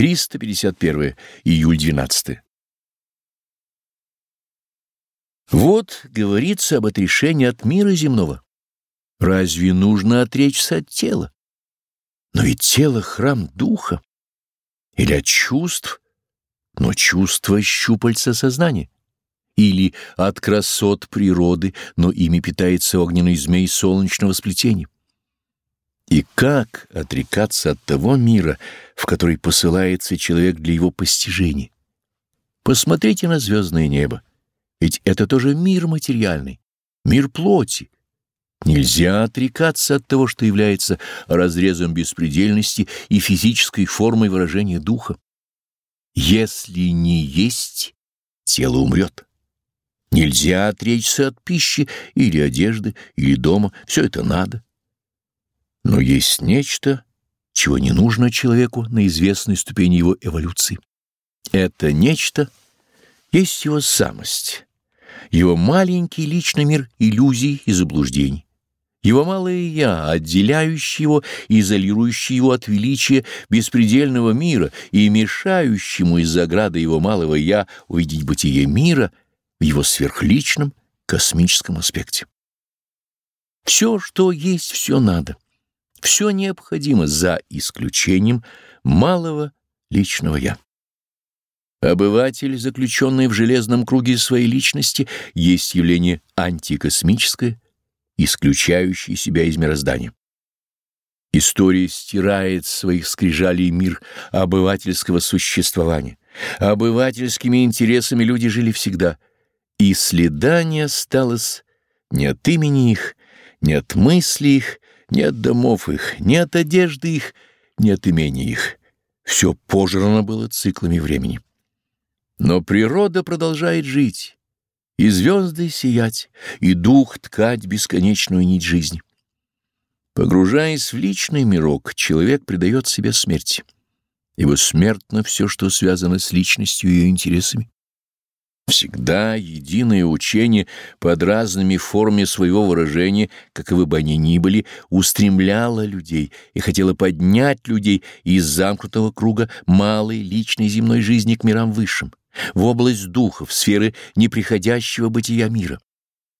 351 июль 12 Вот говорится об отрешении от мира земного. Разве нужно отречься от тела? Но ведь тело — храм духа. Или от чувств, но чувства — щупальца сознания. Или от красот природы, но ими питается огненный змей солнечного сплетения. И как отрекаться от того мира, в который посылается человек для его постижения? Посмотрите на звездное небо, ведь это тоже мир материальный, мир плоти. Нельзя отрекаться от того, что является разрезом беспредельности и физической формой выражения духа. Если не есть, тело умрет. Нельзя отречься от пищи или одежды, или дома, все это надо. Но есть нечто, чего не нужно человеку на известной ступени его эволюции. Это нечто есть его самость, его маленький личный мир иллюзий и заблуждений, его малое «я», отделяющее его изолирующее его от величия беспредельного мира и мешающему из заграды его малого «я» увидеть бытие мира в его сверхличном космическом аспекте. Все, что есть, все надо. Все необходимо за исключением малого личного «я». Обыватель, заключенный в железном круге своей личности, есть явление антикосмическое, исключающее себя из мироздания. История стирает своих скрижалей мир обывательского существования. Обывательскими интересами люди жили всегда, и следа не осталось ни от имени их, ни от мысли их, ни от домов их, ни от одежды их, ни от имени их. Все пожрано было циклами времени. Но природа продолжает жить, и звезды сиять, и дух ткать бесконечную нить жизни. Погружаясь в личный мирок, человек предает себе смерти, ибо смертно все, что связано с личностью и ее интересами. Всегда единое учение под разными формами своего выражения, каковы бы они ни были, устремляло людей и хотело поднять людей из замкнутого круга малой личной земной жизни к мирам высшим, в область духов, сферы неприходящего бытия мира.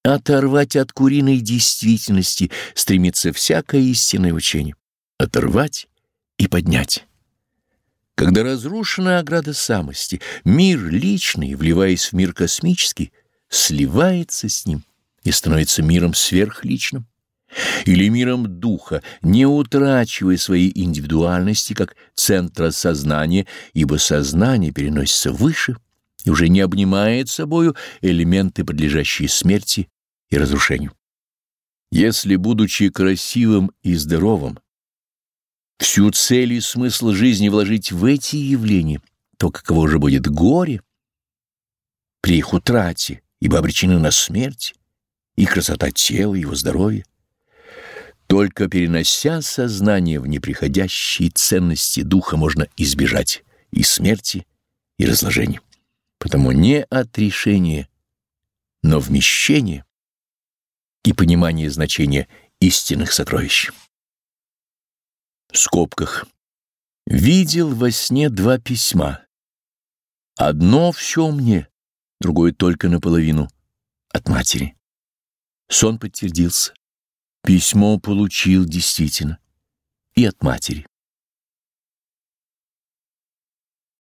Оторвать от куриной действительности стремится всякое истинное учение. Оторвать и поднять. Когда разрушена ограда самости, мир личный, вливаясь в мир космический, сливается с ним и становится миром сверхличным или миром духа, не утрачивая своей индивидуальности как центра сознания, ибо сознание переносится выше и уже не обнимает собою элементы, подлежащие смерти и разрушению. Если, будучи красивым и здоровым, всю цель и смысл жизни вложить в эти явления, то каково же будет горе при их утрате, ибо обречены на смерть, и красота тела, и его здоровья. Только перенося сознание в неприходящие ценности духа можно избежать и смерти, и разложения. Потому не отрешение, но вмещение и понимание значения истинных сокровищ. В скобках. Видел во сне два письма. Одно все мне, другое только наполовину. От матери. Сон подтвердился. Письмо получил действительно. И от матери.